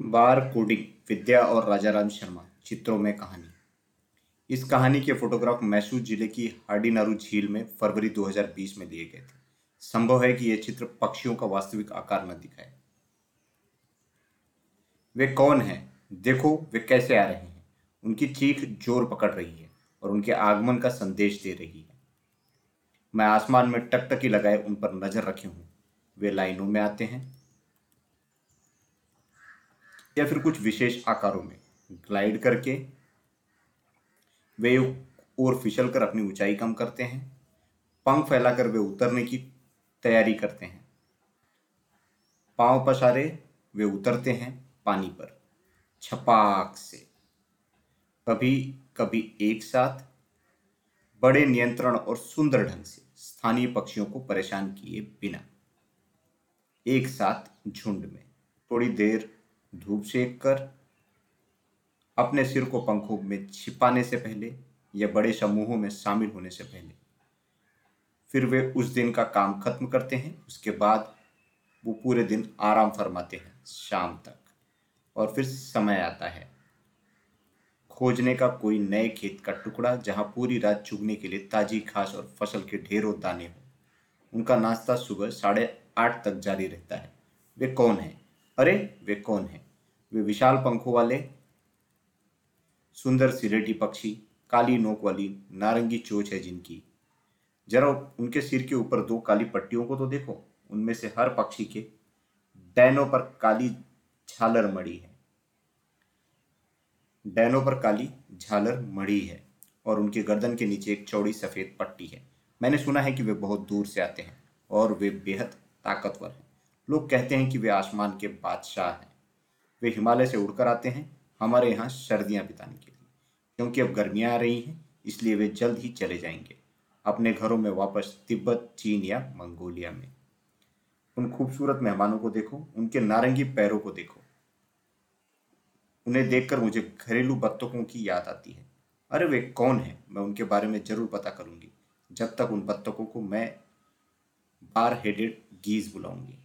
बार coding विद्या और राजाराम शर्मा, चित्रों में कहानी। इस कहानी के फोटोग्राफ मैसूर ज़िले की हार्डीनारू झील में फरवरी 2020 में लिए गए थे। संभव है कि यह चित्र पक्षियों का वास्तविक आकार न दिखाए। वे कौन हैं? देखो, वे कैसे आ रहे हैं। उनकी चीख ज़ोर पकड़ रही है और उनके आगमन का संदेश दे रही है। मैं आसमान में टकटकी लगाए उन पर नज़र रखे हूँ। वे लाइनों में आते हैं। या फिर कुछ विशेष आकारों में। ग्लाइड करके वे और फिसल कर अपनी ऊंचाई कम करते हैं। पंख फैलाकर वे उतरने की तैयारी करते हैं। पाँव पसारे वे उतरते हैं पानी पर, छपाक से। कभी कभी एक साथ बड़े नियंत्रण और सुंदर ढंग से स्थानीय पक्षियों को परेशान किए बिना। एक साथ झुंड में, थोड़ी देर धूप सेक कर अपने सिर को पंखों में छिपाने से पहले या बड़े समूहों में शामिल होने से पहले। फिर वे उस दिन का काम खत्म करते हैं, उसके बाद वो पूरे दिन आराम फरमाते हैं शाम तक। और फिर समय आता है। खोजने का कोई नए खेत का टुकड़ा जहाँ पूरी रात चुगने के लिए ताजी घास और फ़सल के ढेरों दाने हो, उनका नाश्ता सुबह साढ़े आठ तक जारी रहता है। वे कौन हैं? अरे, वे कौन हैं? वे विशाल पंखों वाले, सुंदर सिरेटी पक्षी, काली नोक वाली नारंगी चोच है जिनकी। जरा उनके सिर के ऊपर दो काली पट्टियों को तो देखो, उनमें से हर पक्षी के डैनों पर काली झालर मड़ी है। डैनों पर काली झालर मड़ी है और उनके गर्दन के नीचे एक चौड़ी सफ़ेद पट्टी है। मैंने सुना है कि वे बहुत दूर से आते हैं और वे बेहद ताकतवर हैं। लोग कहते हैं कि वे आसमान के बादशाह हैं। वे हिमालय से उड़कर आते हैं। हमारे यहाँ सर्दियाँ बिताने के लिए। क्योंकि अब गर्मियाँ आ रही हैं, इसलिए वे जल्द ही चले जाएँगे। अपने घरों में वापस तिब्बत, चीन या मंगोलिया में। उन खूबसूरत मेहमानों को देखो, उनके नारंगी पैरों को देखो। उन्हें देखकर मुझे घरेलू बत्तखों की याद आती है। अरे वे कौन हैं? मैं उनके बारे में ज़रूर पता करूँगी। जब तक उन बत्तखों को मैं बार हेडेड गीज बुलाऊँगी।